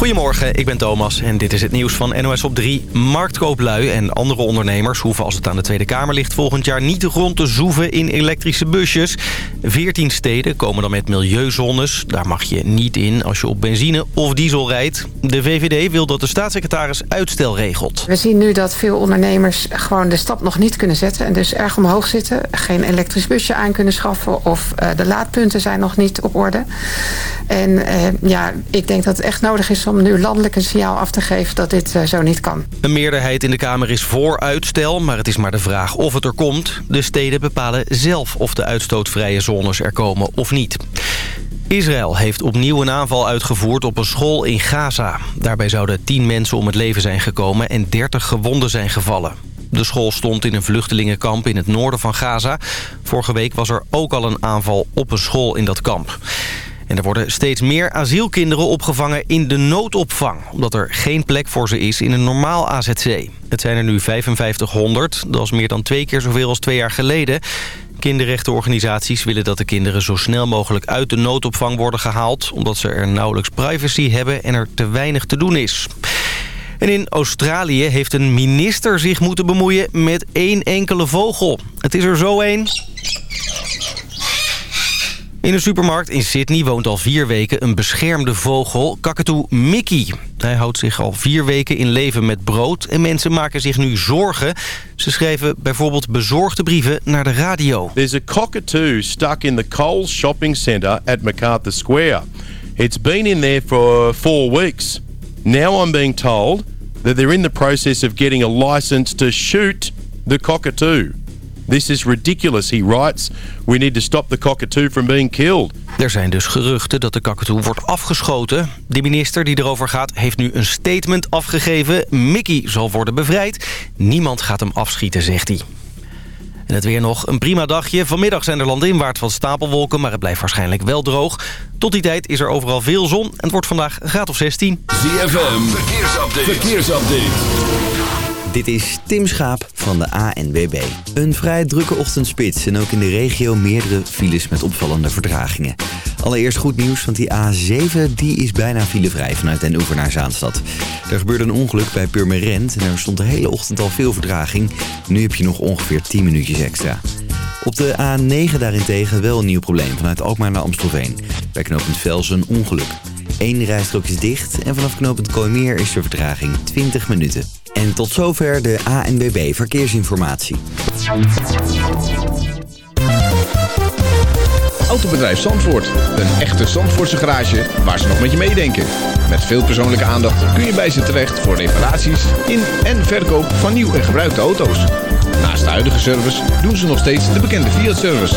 Goedemorgen, ik ben Thomas en dit is het nieuws van NOS op 3. Marktkooplui en andere ondernemers hoeven als het aan de Tweede Kamer ligt... volgend jaar niet rond te zoeven in elektrische busjes. 14 steden komen dan met milieuzones. Daar mag je niet in als je op benzine of diesel rijdt. De VVD wil dat de staatssecretaris uitstel regelt. We zien nu dat veel ondernemers gewoon de stap nog niet kunnen zetten... en dus erg omhoog zitten, geen elektrisch busje aan kunnen schaffen... of uh, de laadpunten zijn nog niet op orde. En uh, ja, ik denk dat het echt nodig is om nu landelijk een signaal af te geven dat dit uh, zo niet kan. Een meerderheid in de Kamer is voor uitstel, maar het is maar de vraag of het er komt. De steden bepalen zelf of de uitstootvrije zones er komen of niet. Israël heeft opnieuw een aanval uitgevoerd op een school in Gaza. Daarbij zouden 10 mensen om het leven zijn gekomen en 30 gewonden zijn gevallen. De school stond in een vluchtelingenkamp in het noorden van Gaza. Vorige week was er ook al een aanval op een school in dat kamp. En er worden steeds meer asielkinderen opgevangen in de noodopvang... omdat er geen plek voor ze is in een normaal AZC. Het zijn er nu 5500, dat is meer dan twee keer zoveel als twee jaar geleden. Kinderrechtenorganisaties willen dat de kinderen zo snel mogelijk uit de noodopvang worden gehaald... omdat ze er nauwelijks privacy hebben en er te weinig te doen is. En in Australië heeft een minister zich moeten bemoeien met één enkele vogel. Het is er zo één... In een supermarkt in Sydney woont al vier weken een beschermde vogel, kakatoe Mickey. Hij houdt zich al vier weken in leven met brood en mensen maken zich nu zorgen. Ze schrijven bijvoorbeeld bezorgde brieven naar de radio. There's a cockatoo stuck in the Coles shopping centre at MacArthur Square. It's been in there for four weeks. Now I'm being told that they're in the process of getting a license to shoot the cockatoo. This is ridiculous, he writes. We need to stop the cockatoo from being killed. Er zijn dus geruchten dat de kakatoe wordt afgeschoten. De minister die erover gaat heeft nu een statement afgegeven. Mickey zal worden bevrijd. Niemand gaat hem afschieten, zegt hij. En het weer nog een prima dagje. Vanmiddag zijn er landinwaarts wat stapelwolken, maar het blijft waarschijnlijk wel droog. Tot die tijd is er overal veel zon en het wordt vandaag een graad of 16. ZFM, verkeersupdate. verkeersupdate. Dit is Tim Schaap van de ANWB. Een vrij drukke ochtendspits en ook in de regio meerdere files met opvallende vertragingen. Allereerst goed nieuws, want die A7 die is bijna filevrij vanuit Den Oever naar Zaanstad. Er gebeurde een ongeluk bij Purmerend en er stond de hele ochtend al veel vertraging. Nu heb je nog ongeveer 10 minuutjes extra. Op de A9 daarentegen wel een nieuw probleem vanuit Alkmaar naar Amstelveen. Bij knooppunt Velsen een ongeluk. Eén rijstrook is dicht en vanaf knooppunt Kooimeer is de vertraging 20 minuten. En tot zover de ANWB Verkeersinformatie. Autobedrijf Zandvoort. Een echte Zandvoortse garage waar ze nog met je meedenken. Met veel persoonlijke aandacht kun je bij ze terecht voor reparaties in en verkoop van nieuw en gebruikte auto's. Naast de huidige service doen ze nog steeds de bekende Fiat-service.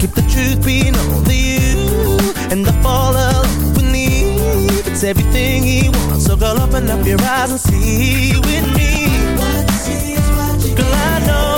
keep the truth being only you, and I fall along beneath. It's everything he wants, so girl, open up your eyes and see with me. Girl, I know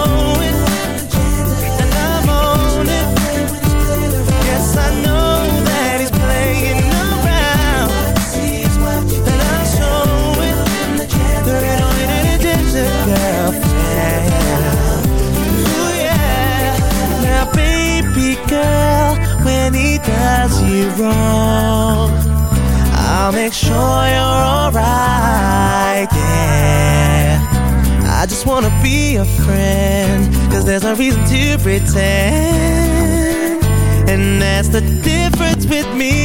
there's no reason to pretend. And that's the difference with me,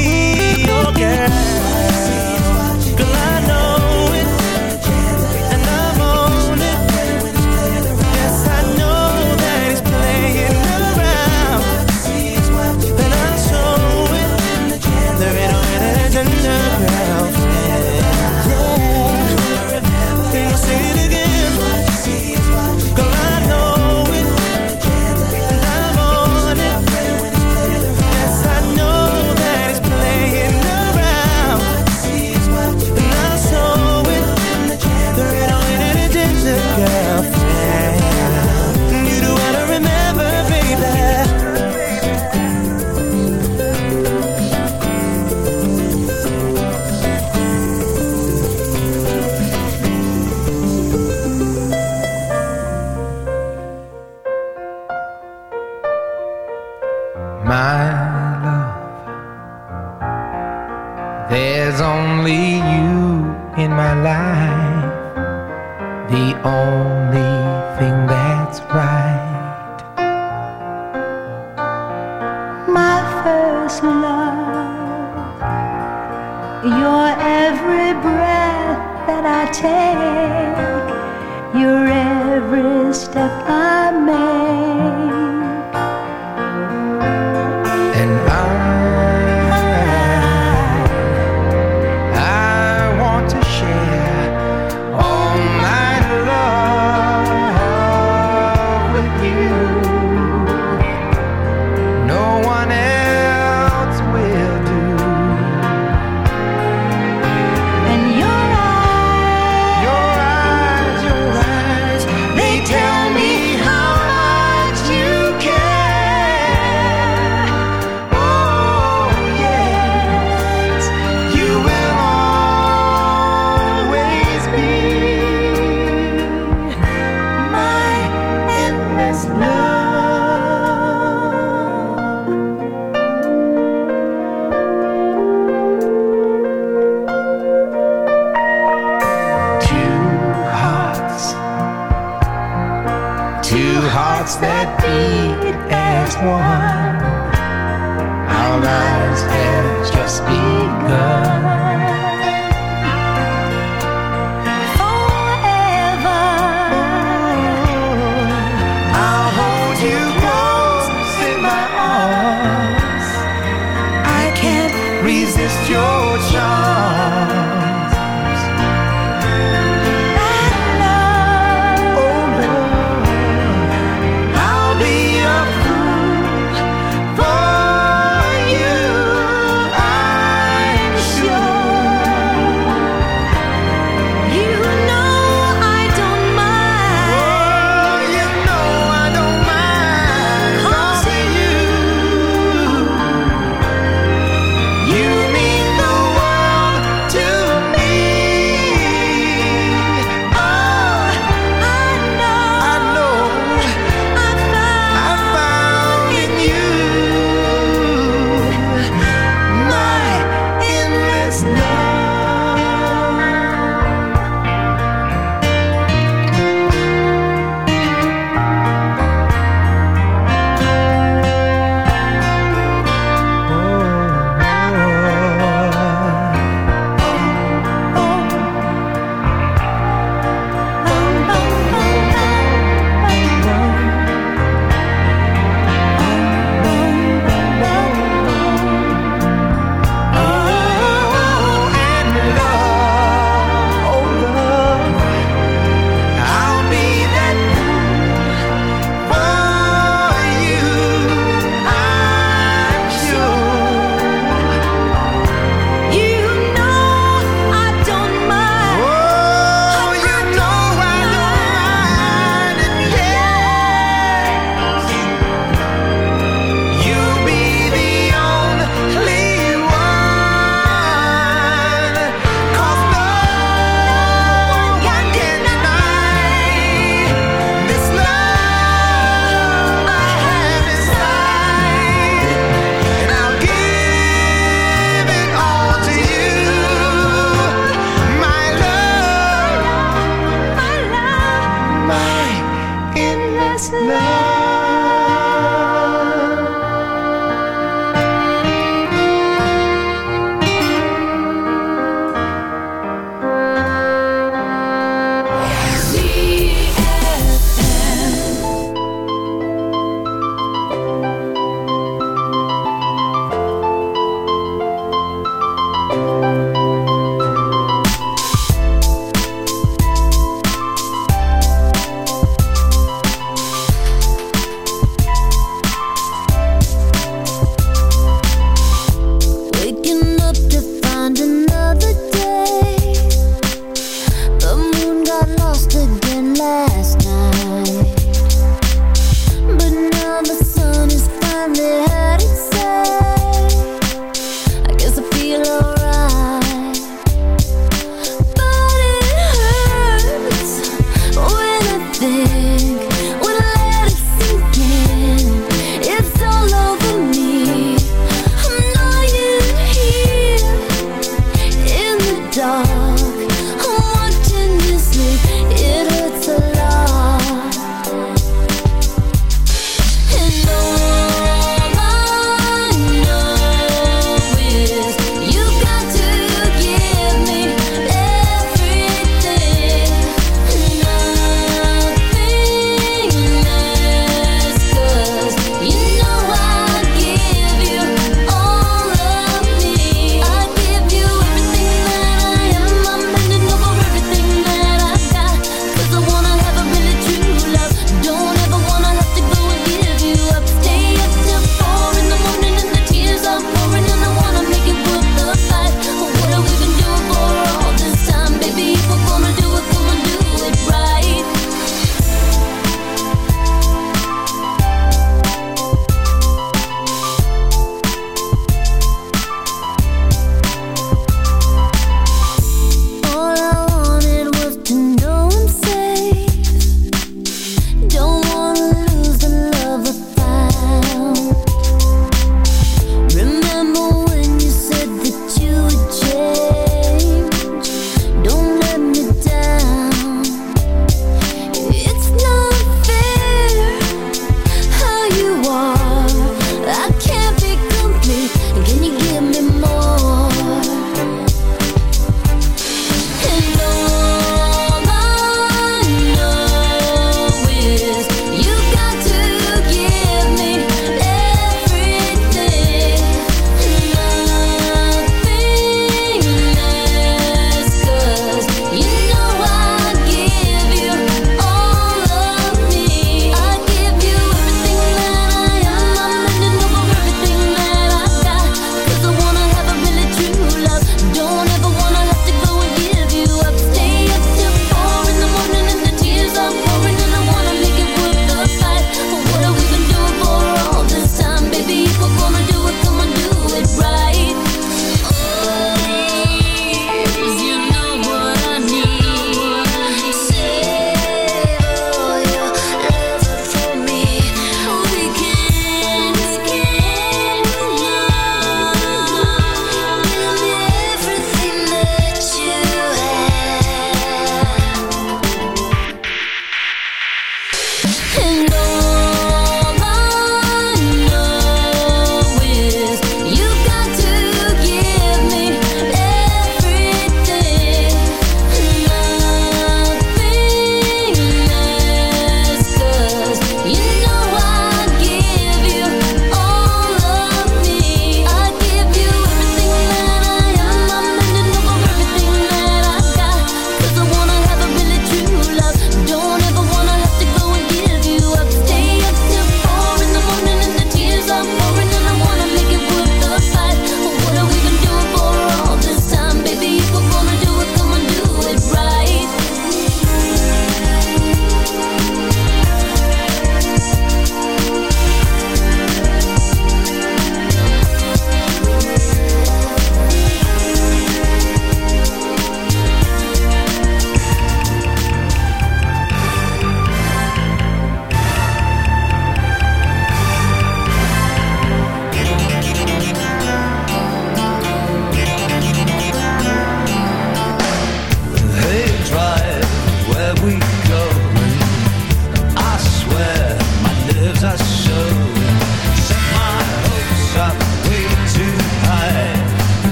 step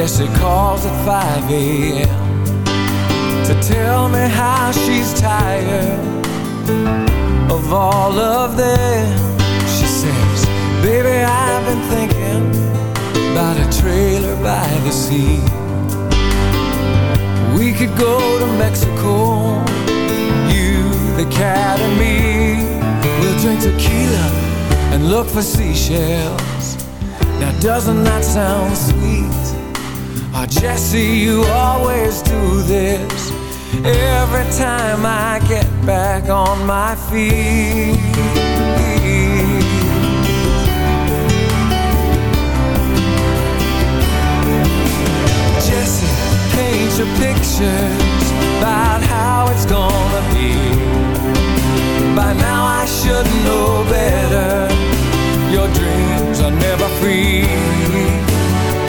Jesse calls at 5 a.m.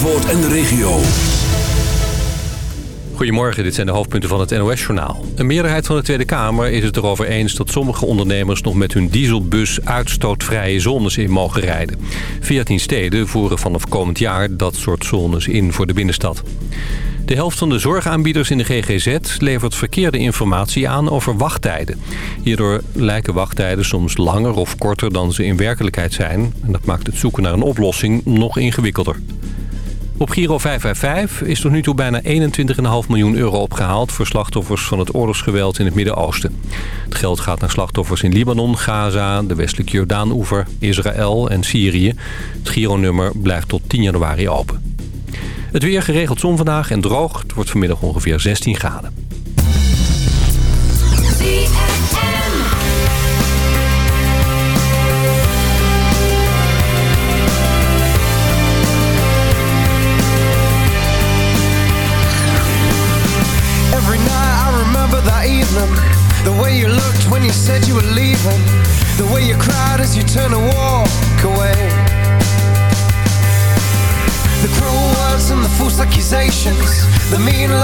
En de regio. Goedemorgen, dit zijn de hoofdpunten van het NOS-journaal. Een meerderheid van de Tweede Kamer is het erover eens dat sommige ondernemers nog met hun dieselbus uitstootvrije zones in mogen rijden. 14 steden voeren vanaf komend jaar dat soort zones in voor de binnenstad. De helft van de zorgaanbieders in de GGZ levert verkeerde informatie aan over wachttijden. Hierdoor lijken wachttijden soms langer of korter dan ze in werkelijkheid zijn. En dat maakt het zoeken naar een oplossing nog ingewikkelder. Op Giro 555 is tot nu toe bijna 21,5 miljoen euro opgehaald... voor slachtoffers van het oorlogsgeweld in het Midden-Oosten. Het geld gaat naar slachtoffers in Libanon, Gaza, de westelijke Jordaan-oever, Israël en Syrië. Het Giro-nummer blijft tot 10 januari open. Het weer geregeld zon vandaag en droog. Het wordt vanmiddag ongeveer 16 graden.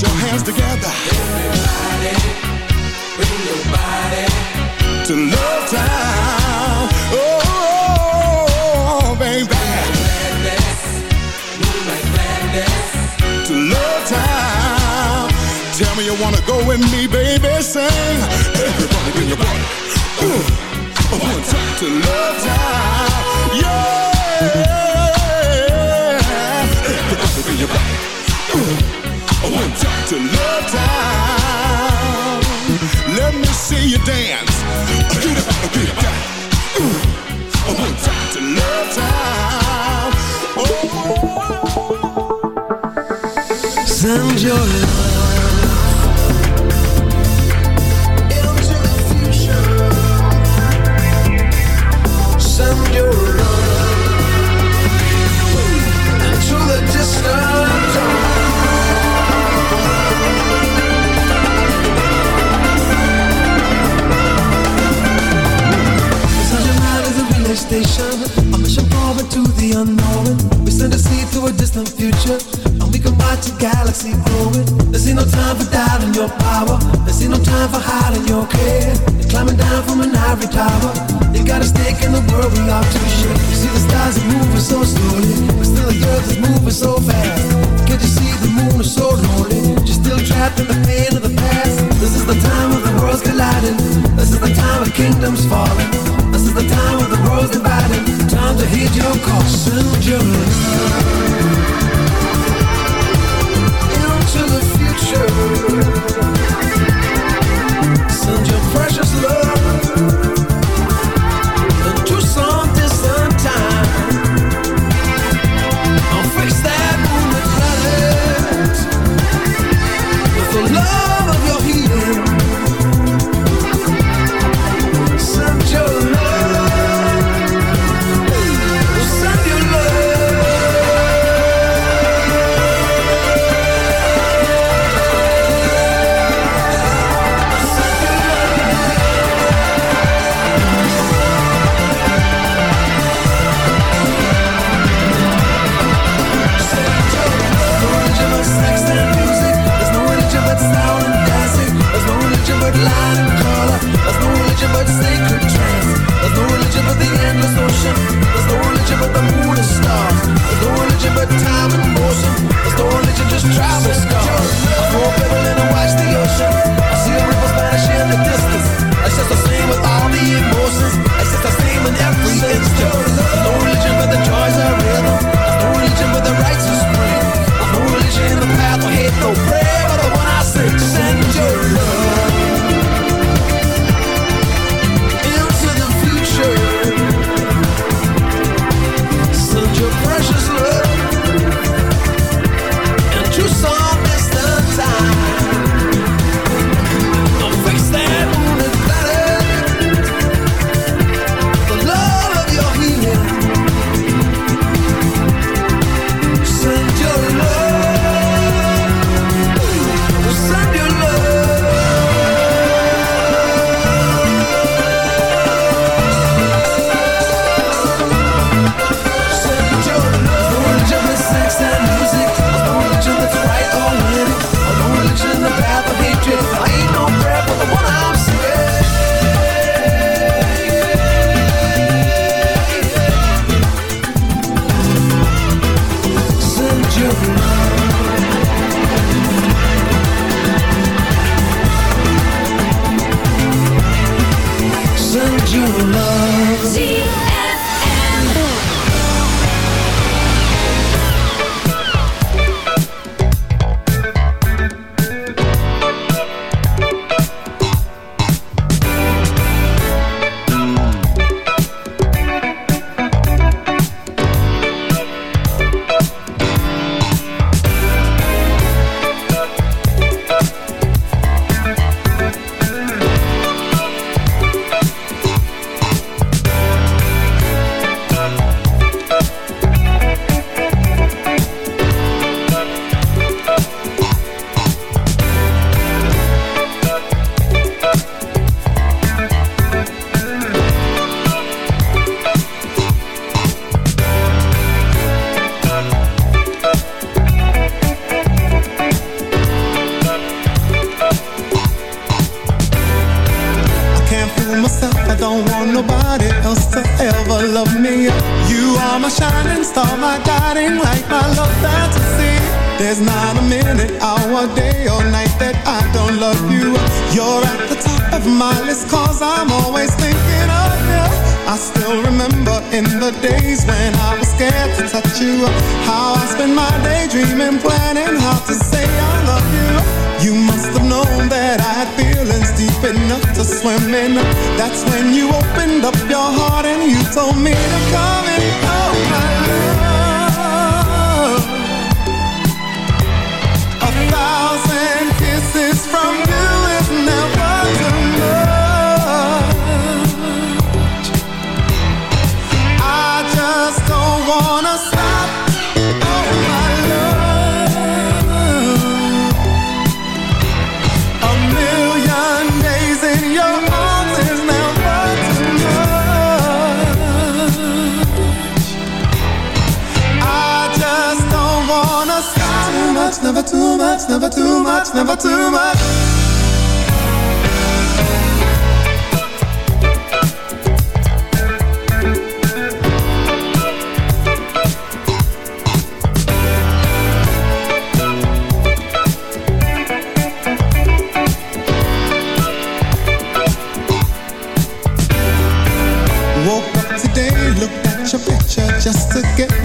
Your hands together. Everybody, bring your body to Love Town. Oh, baby. To Love Town. Tell me you wanna go with me, baby. Sing. Everybody, bring your body. Ooh. One time to Love Town. Yeah. To Love Town. Let me see you dance. Get up, get up, time to Love Town. Oh. Send your love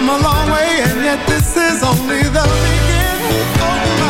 come a long way, and yet this is only the beginning.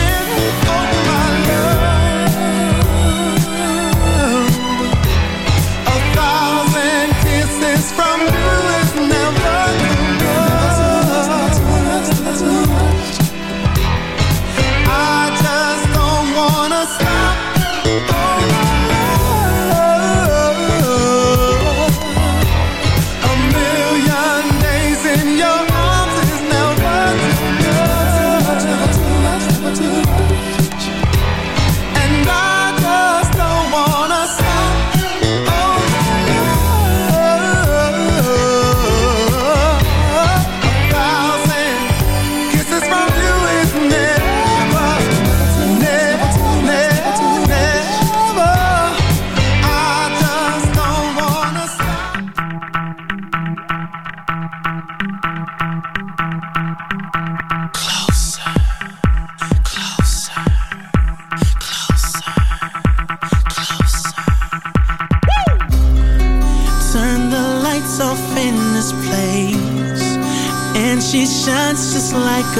Oh my love.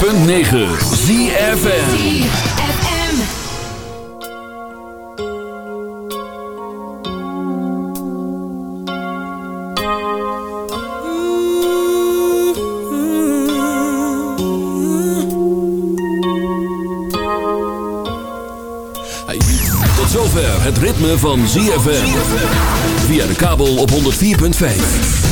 106.9 ZFN Het ritme van ZFM. Via de kabel op 104.5.